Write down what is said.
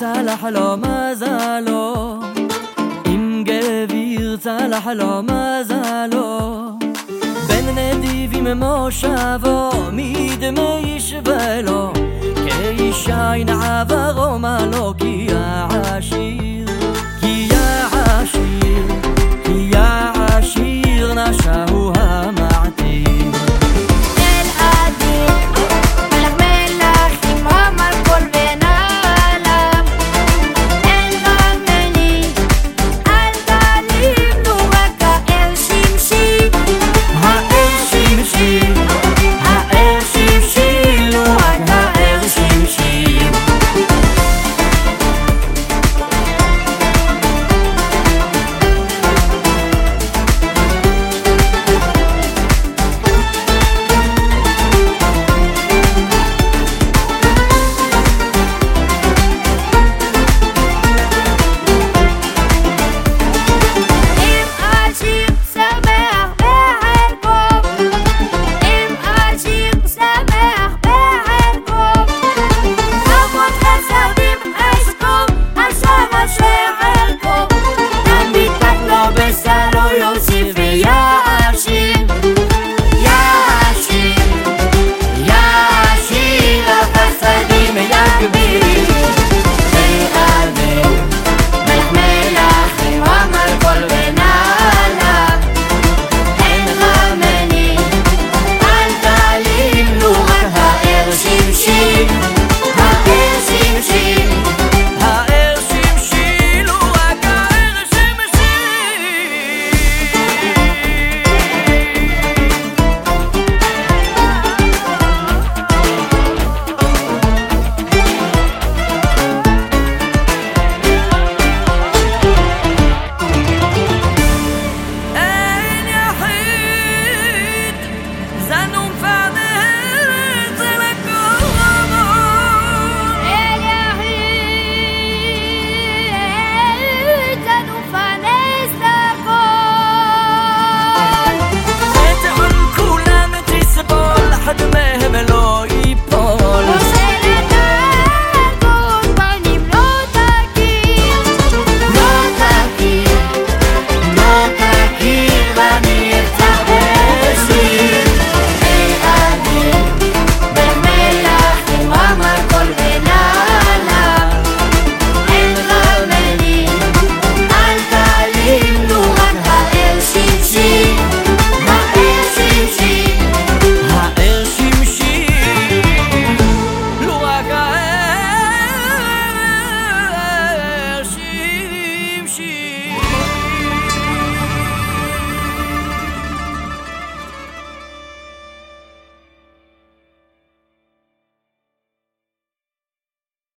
צלח לו מזלו. אם גביר צלח לו מזלו. בין נדיבים מושבו מדמי ישבלו כאישה אין כאישי מה לא כי